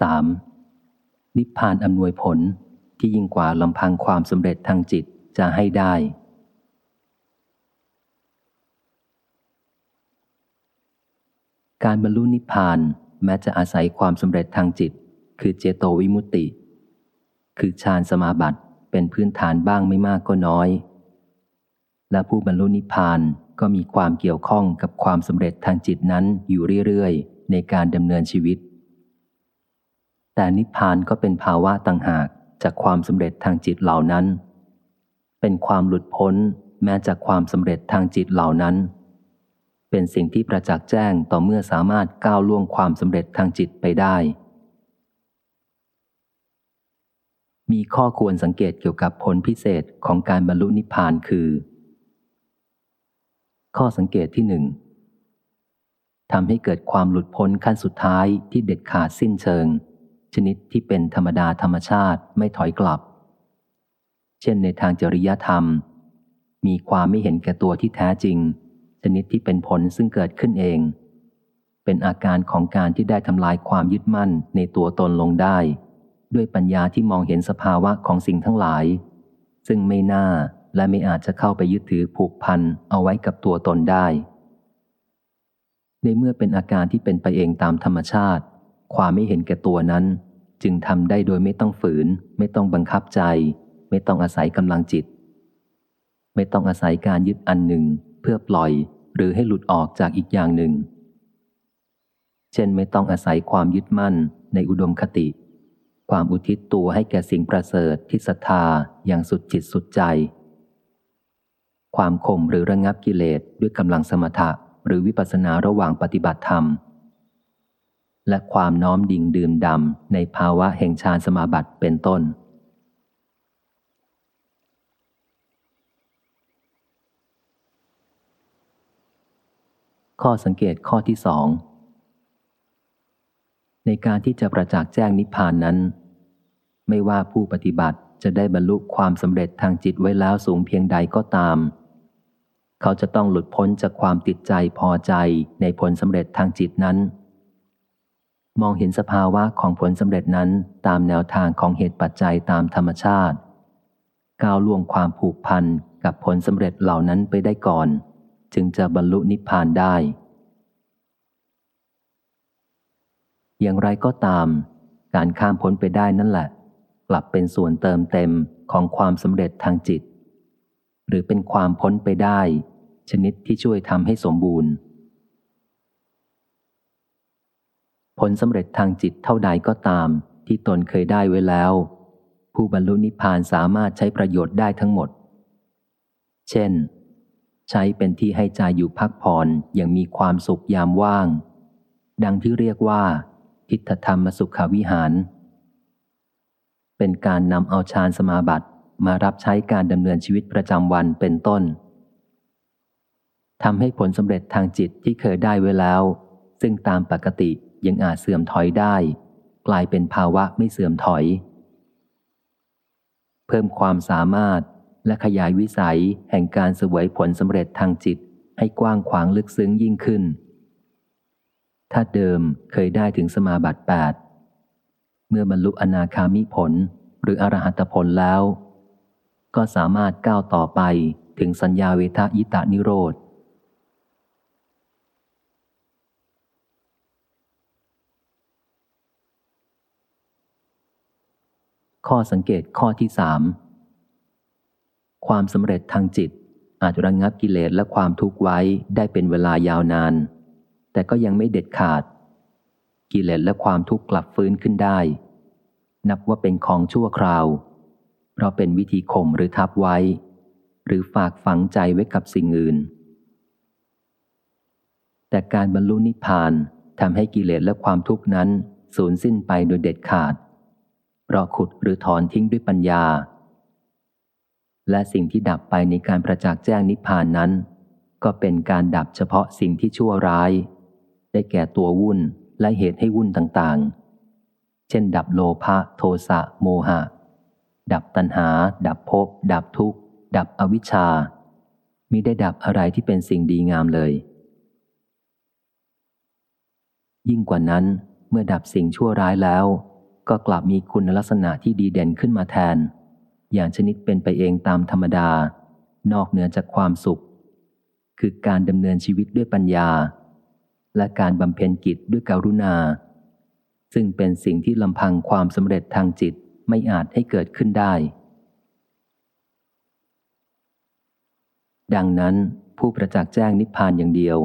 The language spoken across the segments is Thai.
3. นิพพานอำนวยผลที่ยิ่งกว่าลำพังความสำเร็จทางจิตจะให้ได้ การบรรลุนิพพานแม้จะอาศัยความสำเร็จทางจิต คือเจโตวิมุตติ คือฌานสมาบัติเป็นพื้นฐานบ้างไม่มากก็น้อย และผู้บรรลุนิพพานก็มีความเกี่ยวข้องกับความสำเร็จทางจิตนั้นอยู่เรื่อยๆ ในการดำเนินชีวิต แต่นิพพานก็เป็นภาวะต่างหากจากความสำเร็จทางจิตเหล่านั้น เป็นความหลุดพ้นแม้จากความสำเร็จทางจิตเหล่านั้น เป็นสิ่งที่ประจักษ์แจ้งต่อเมื่อสามารถก้าวล่วงความสำเร็จทางจิตไปได้ มีข้อควรสังเกตเกี่ยวกับผลพิเศษของการบรรลุนิพพานคือ ข้อสังเกตที่หนึ่งทำให้เกิดความหลุดพ้นขั้นสุดท้ายที่เด็ดขาดสิ้นเชิง ชนิดที่เป็นธรรมดาธรรมชาติไม่ถอยกลับ เช่นในทางจริยธรรม มีความไม่เห็นแก่ตัวที่แท้จริง ชนิดที่เป็นผลซึ่งเกิดขึ้นเอง เป็นอาการของการที่ได้ทำลายความยึดมั่นในตัวตนลงได้ ด้วยปัญญาที่มองเห็นสภาวะของสิ่งทั้งหลาย ซึ่งไม่น่าและไม่อาจจะเข้าไปยึดถือผูกพันเอาไว้กับตัวตนได้ ในเมื่อเป็นอาการที่เป็นไปเองตามธรรมชาติ ความไม่เห็นแก่ตัวนั้น จึงทำได้โดยไม่ต้องฝืน ไม่ต้องบังคับใจ ไม่ต้องอาศัยกำลังจิต ไม่ต้องอาศัยการยึดอันหนึ่งเพื่อปล่อยหรือให้หลุดออกจากอีกอย่างหนึ่ง เช่นไม่ต้องอาศัยความยึดมั่นในอุดมคติ ความอุทิศตัวให้แก่สิ่งประเสริฐที่ศรัทธาอย่างสุดจิตสุดใจ ความข่มหรือระงงับกิเลสด้วยกำลังสมถะหรือวิปัสสนาระหว่างปฏิบัติธรรม และความน้อมดิ่งดื่มดำในภาวะแห่งฌานสมาบัติเป็นต้น ข้อสังเกตข้อที่สองในการที่จะประจักษ์แจ้งนิพพานนั้น ไม่ว่าผู้ปฏิบัติจะได้บรรลุความสำเร็จทางจิตไว้แล้วสูงเพียงใดก็ตาม เขาจะต้องหลุดพ้นจากความติดใจพอใจในผลสำเร็จทางจิตนั้น มองเห็นสภาวะของผลสำเร็จนั้นตามแนวทางของเหตุปัจจัยตามธรรมชาติ ก้าวล่วงความผูกพันกับผลสำเร็จเหล่านั้นไปได้ก่อน จึงจะบรรลุนิพพานได้ อย่างไรก็ตาม การข้ามพ้นไปได้นั่นแหละ กลับเป็นส่วนเติมเต็มของความสำเร็จทางจิต หรือเป็นความพ้นไปได้ ชนิดที่ช่วยทำให้สมบูรณ์ ผลสำเร็จทางจิตเท่าใดก็ตาม ที่ตนเคยได้ไว้แล้ว ผู้บรรลุนิพพานสามารถใช้ประโยชน์ได้ทั้งหมด เช่น ใช้เป็นที่ให้ใจอยู่พักผ่อนอย่างมีความสุขยามว่าง ดังที่เรียกว่า ทิฏฐธรรมสุขวิหาร เป็นการนำเอาฌานสมาบัติมารับใช้การดำเนินชีวิตประจำวันเป็นต้นทำให้ผลสำเร็จทางจิตที่เคยได้ไว้แล้ว ซึ่งตามปกติ ยังอาจเสื่อมถอยได้ กลายเป็นภาวะไม่เสื่อมถอย เพิ่มความสามารถและขยายวิสัยแห่งการเสวยผลสำเร็จทางจิตให้กว้างขวางลึกซึ้งยิ่งขึ้น ถ้าเดิมเคยได้ถึงสมาบัติแปดเมื่อบรรลุอนาคามิผลหรืออรหัตผลแล้ว ก็สามารถก้าวต่อไปถึงสัญญาเวทายตานิโรธ ข้อสังเกตข้อที่สามความสำเร็จทางจิต อาจระงงับกิเลสและความทุกข์ไว้ได้เป็นเวลายาวนาน แต่ก็ยังไม่เด็ดขาด กิเลสและความทุกข์กลับฟื้นขึ้นได้ นับว่าเป็นของชั่วคราว เพราะเป็นวิธีข่มหรือทับไว้ หรือฝากฝังใจไว้กับสิ่งอื่น แต่การบรรลุนิพพานทำให้กิเลสและความทุกข์นั้นสูญสิ้นไปโดยเด็ดขาด เพราะขุดหรือถอนทิ้งด้วยปัญญา และสิ่งที่ดับไปในการประจักษ์แจ้งนิพพานนั้น ก็เป็นการดับเฉพาะสิ่งที่ชั่วร้าย ได้แก่ตัววุ่นและเหตุให้วุ่นต่างๆ เช่น ดับโลภะโทสะโมหะ ดับตัณหา ดับภพดับทุกข์ ดับอวิชชามิได้ดับอะไรที่เป็นสิ่งดีงามเลย ยิ่งกว่านั้นเมื่อดับสิ่งชั่วร้ายแล้ว ก็กลับมีคุณลักษณะที่ดีเด่นขึ้นมาแทน อย่างชนิดเป็นไปเองตามธรรมดา นอกเหนือจากความสุข คือการดำเนินชีวิตด้วยปัญญา และการบำเพ็ญกิจด้วยกรุณา ซึ่งเป็นสิ่งที่ลำพังความสำเร็จทางจิตไม่อาจให้เกิดขึ้นได้ ดังนั้นผู้ประจักษ์แจ้งนิพพานอย่างเดียว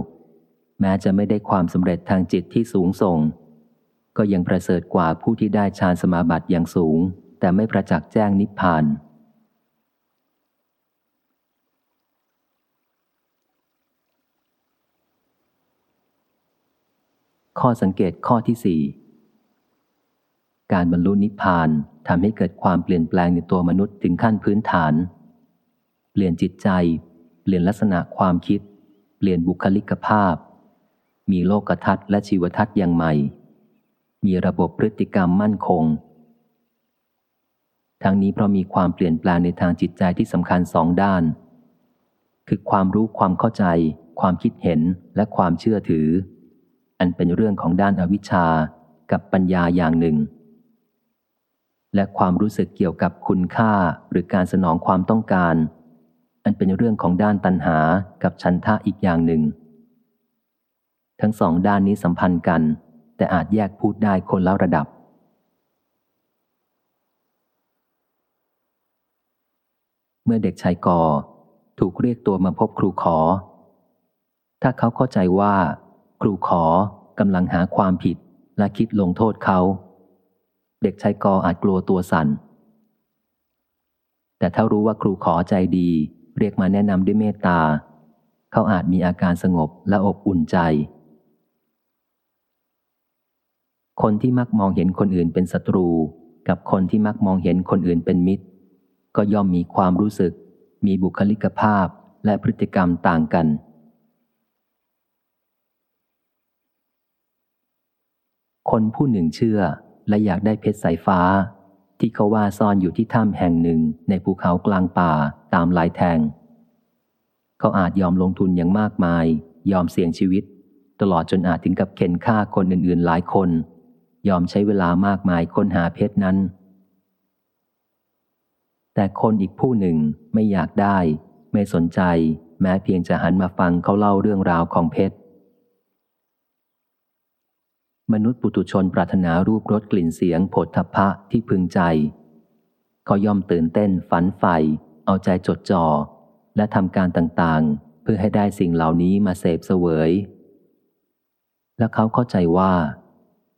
แม้จะไม่ได้ความสำเร็จทางจิตที่สูงส่ง ก็ยังประเสริฐกว่าผู้ที่ได้ฌานสมาบัติอย่างสูง แต่ไม่ประจักษ์แจ้งนิพพาน ข้อสังเกตข้อที่สี่การบรรลุนิพพานทำให้เกิดความเปลี่ยนแปลงในตัวมนุษย์ถึงขั้นพื้นฐาน เปลี่ยนจิตใจ เปลี่ยนลักษณะความคิด เปลี่ยนบุคลิกภาพ มีโลกทัศน์และชีวทัศน์อย่างใหม่ มีระบบพฤติกรรมมั่นคง ทั้งนี้เพราะมีความเปลี่ยนแปลงในทางจิตใจที่สำคัญสองด้าน คือความรู้ความเข้าใจ ความคิดเห็นและความเชื่อถือ อันเป็นเรื่องของด้านอวิชชากับปัญญาอย่างหนึ่ง และความรู้สึกเกี่ยวกับคุณค่าหรือการสนองความต้องการ อันเป็นเรื่องของด้านตัณหากับชันทะอีกอย่างหนึ่ง ทั้งสองด้านนี้สัมพันธ์กัน แต่อาจแยกพูดได้คนละระดับ เมื่อเด็กชายกอถูกเรียกตัวมาพบครูขอ ถ้าเขาเข้าใจว่า ครูขอกำลังหาความผิดและคิดลงโทษเขา เด็กชายกออาจกลัวตัวสัน่น แต่ถ้ารู้ว่าครูขอใจดี เรียกมาแนะนำด้วยเมตตา เขาอาจมีอาการสงบและอบอุ่นใจ คนที่มักมองเห็นคนอื่นเป็นศัตรู กับคนที่มักมองเห็นคนอื่นเป็นมิตร ก็ย่อมมีความรู้สึก มีบุคลิกภาพและพฤติกรรมต่างกัน คนผู้หนึ่งเชื่อและอยากได้เพชรสายฟ้า ที่เขาว่าซ่อนอยู่ที่ถ้ำแห่งหนึ่งในภูเขากลางป่าตามลายแทง เขาอาจยอมลงทุนอย่างมากมาย ยอมเสี่ยงชีวิต ตลอดจนอาจถึงกับเข็นฆ่าคนอื่นๆหลายคน ยอมใช้เวลามากมายค้นหาเพชรนั้น แต่คนอีกผู้หนึ่งไม่อยากได้ ไม่สนใจ แม้เพียงจะหันมาฟังเขาเล่าเรื่องราวของเพชรมนุษย์ปุถุชนปรารถนารูปรสกลิ่นเสียงผลทพะที่พึงใจ เขาย่อมตื่นเต้นฝันใฝ่เอาใจจดจ่อ และทำการต่างๆ เพื่อให้ได้สิ่งเหล่านี้มาเสพเสวย และเขาเข้าใจว่า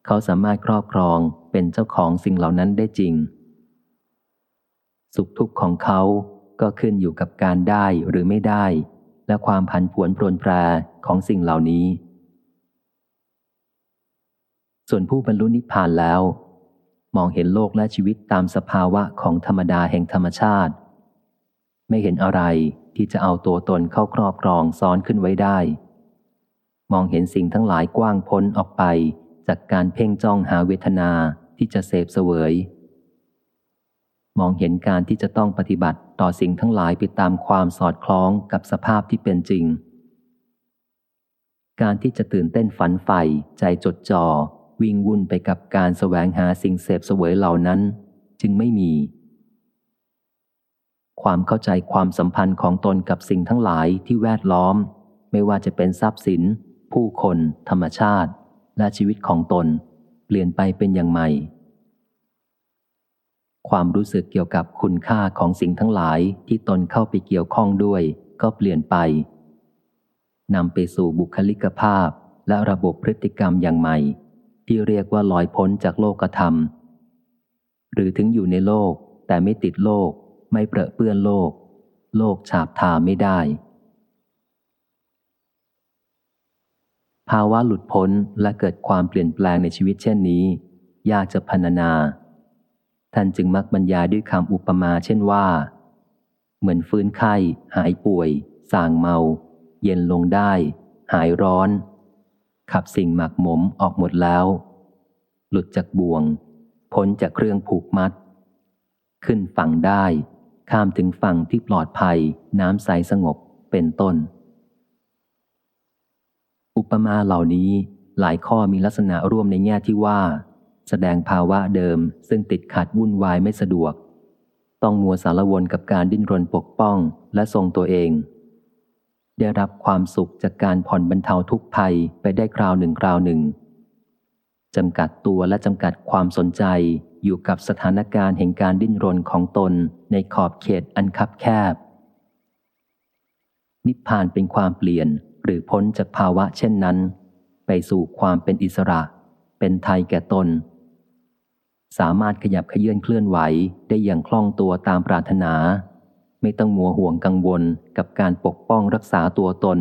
เขาสามารถครอบครองเป็นเจ้าของสิ่งเหล่านั้นได้จริง สุขทุกข์ของเขาก็ขึ้นอยู่กับการได้หรือไม่ได้ และความผันผวนปรนแปรของสิ่งเหล่านี้ ส่วนผู้บรรลุนิพพานแล้ว มองเห็นโลกและชีวิตตามสภาวะของธรรมดาแห่งธรรมชาติ ไม่เห็นอะไรที่จะเอาตัวตนเข้าครอบครองซ้อนขึ้นไว้ได้ มองเห็นสิ่งทั้งหลายกว้างพ้นออกไป จากการเพ่งจ้องหาเวทนาที่จะเสพเสวย มองเห็นการที่จะต้องปฏิบัติต่อสิ่งทั้งหลายไปตามความสอดคล้องกับสภาพที่เป็นจริง การที่จะตื่นเต้นฝันใฝ่ใจจดจอ่อวิ่งวุ่นไปกับการแสวงหาสิ่งเสพเสวยเหล่านั้น จึงไม่มี ความเข้าใจความสัมพันธ์ของตนกับสิ่งทั้งหลายที่แวดล้อม ไม่ว่าจะเป็นทรัพย์สิน ผู้คน ธรรมชาติ และชีวิตของตนเปลี่ยนไปเป็นอย่างใหม่ ความรู้สึกเกี่ยวกับคุณค่าของสิ่งทั้งหลายที่ตนเข้าไปเกี่ยวข้องด้วย ก็เปลี่ยนไปนำไปสู่บุคลิกภาพและระบบพฤติกรรมอย่างใหม่ ที่เรียกว่าลอยพ้นจากโลกธรรม หรือถึงอยู่ในโลกแต่ไม่ติดโลก ไม่เปรอะเปื้อนโลก โลกฉาบทาไม่ได้ ภาวะหลุดพ้นและเกิดความเปลี่ยนแปลงในชีวิตเช่นนี้ ยากจะพรรณนา ท่านจึงมักบรรยายด้วยคำอุปมาเช่นว่า เหมือนฟื้นไข้ หายป่วยสางเมา เย็นลงได้ หายร้อน ขับสิ่งหมักหมมออกหมดแล้ว หลุดจากบ่วง พ้นจากเครื่องผูกมัด ขึ้นฝั่งได้ ข้ามถึงฝั่งที่ปลอดภัย น้ำใสสงบเป็นต้น อุปมาเหล่านี้หลายข้อมีลักษณะร่วมในแง่ที่ว่า แสดงภาวะเดิมซึ่งติดขัดวุ่นวายไม่สะดวก ต้องมัวสารวนกับการดิ้นรนปกป้องและทรงตัวเอง ได้รับความสุขจากการผ่อนบรรเทาทุกภัยไปได้คราวหนึ่งคราวหนึ่งจำกัดตัวและจำกัดความสนใจอยู่กับสถานการณ์แห่งการดิ้นรนของตนในขอบเขตอันคับแคบ นิพพานเป็นความเปลี่ยน หรือพ้นจากภาวะเช่นนั้น ไปสู่ความเป็นอิสระ เป็นไทยแก่ตน สามารถขยับขยื่นเคลื่อนไหวได้อย่างคล่องตัวตามปรารถนา ไม่ต้องมัวห่วงกังวลกับการปกป้องรักษาตัวตน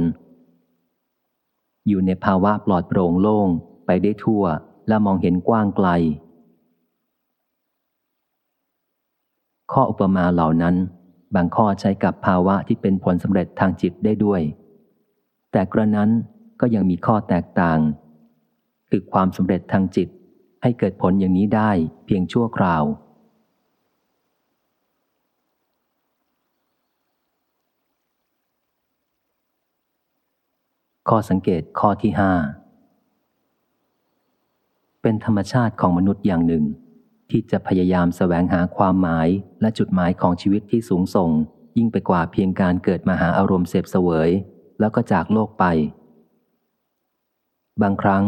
อยู่ในภาวะปลอดโปร่งโล่งไปได้ทั่วและมองเห็นกว้างไกล ข้ออุปมาเหล่านั้น บางข้อใช้กับภาวะที่เป็นผลสำเร็จทางจิตได้ด้วย แต่กระนั้นก็ยังมีข้อแตกต่าง คือความสำเร็จทางจิตให้เกิดผลอย่างนี้ได้เพียงชั่วคราว ข้อสังเกตข้อที่ห้าเป็นธรรมชาติของมนุษย์อย่างหนึ่ง ที่จะพยายามสแสวงหาความหมายและจุดหมายของชีวิตที่สูงส่ง ยิ่งไปกว่าเพียงการเกิดมาหาอารมณ์เสพเสวย แล้วก็จากโลกไป บางครั้ง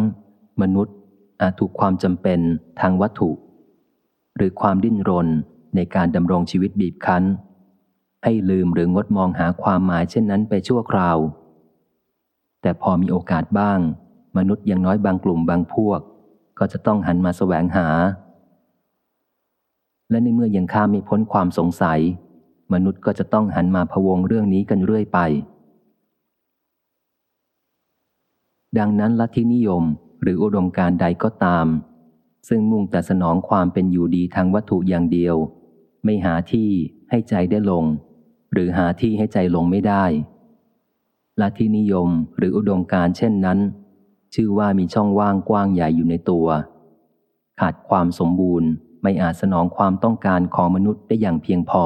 มนุษย์อาจถูกความจำเป็นทางวัตถุ หรือความดิ้นรนในการดำรงชีวิตบีบคั้น ให้ลืมหรืองดมองหาความหมายเช่นนั้นไปชั่วคราว แต่พอมีโอกาสบ้าง มนุษย์ยังน้อยบางกลุ่มบางพวก ก็จะต้องหันมาสแสวงหา และในเมื่อยังข้ามไม่พ้นความสงสัย มนุษย์ก็จะต้องหันมาพวงเรื่องนี้กันเรื่อยไป ดังนั้นลัทธินิยมหรืออุดมการใดก็ตาม ซึ่งมุ่งแต่สนองความเป็นอยู่ดีทางวัตถุอย่างเดียว ไม่หาที่ให้ใจได้ลง หรือหาที่ให้ใจลงไม่ได้ลัทธินิยมหรืออุดมการเช่นนั้น ชื่อว่ามีช่องว่างกว้างใหญ่อยู่ในตัว ขาดความสมบูรณ์ไม่อาจสนองความต้องการของมนุษย์ได้อย่างเพียงพอ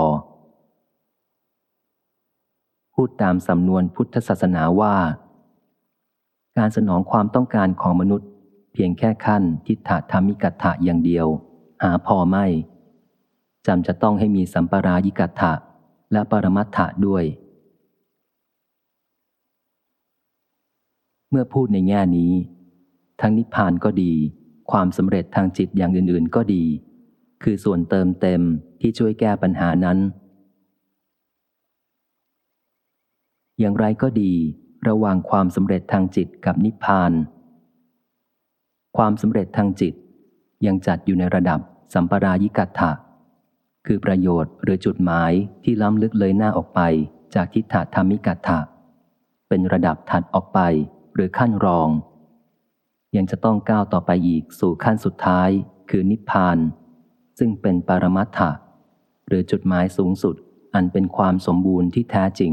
พูดตามสำนวนพุทธศาสนาว่า การสนองความต้องการของมนุษย์ เพียงแค่ขั้นทิฏฐธรรมิกัตถะอย่างเดียว หาพอไม่จำจะต้องให้มีสัมปรายิกัตถะและปรมัตถะด้วย เมื่อพูดในแง่นี้ ทั้งนิพพานก็ดี ความสำเร็จทางจิตอย่างอื่น ๆ ก็ดี คือส่วนเติมเต็มที่ช่วยแก้ปัญหานั้น อย่างไรก็ดี ระหว่างความสำเร็จทางจิตกับนิพพาน ความสำเร็จทางจิต ยังจัดอยู่ในระดับสัมปรายิกัตถะคือประโยชน์หรือจุดหมายที่ล้ำลึกเลยหน้าออกไปจากทิฏฐธรรมิกัตถะเป็นระดับถัดออกไปหรือขั้นรอง ยังจะต้องก้าวต่อไปอีกสู่ขั้นสุดท้าย คือนิพพาน ซึ่งเป็นปรมัตถะหรือจุดหมายสูงสุดอันเป็นความสมบูรณ์ที่แท้จริง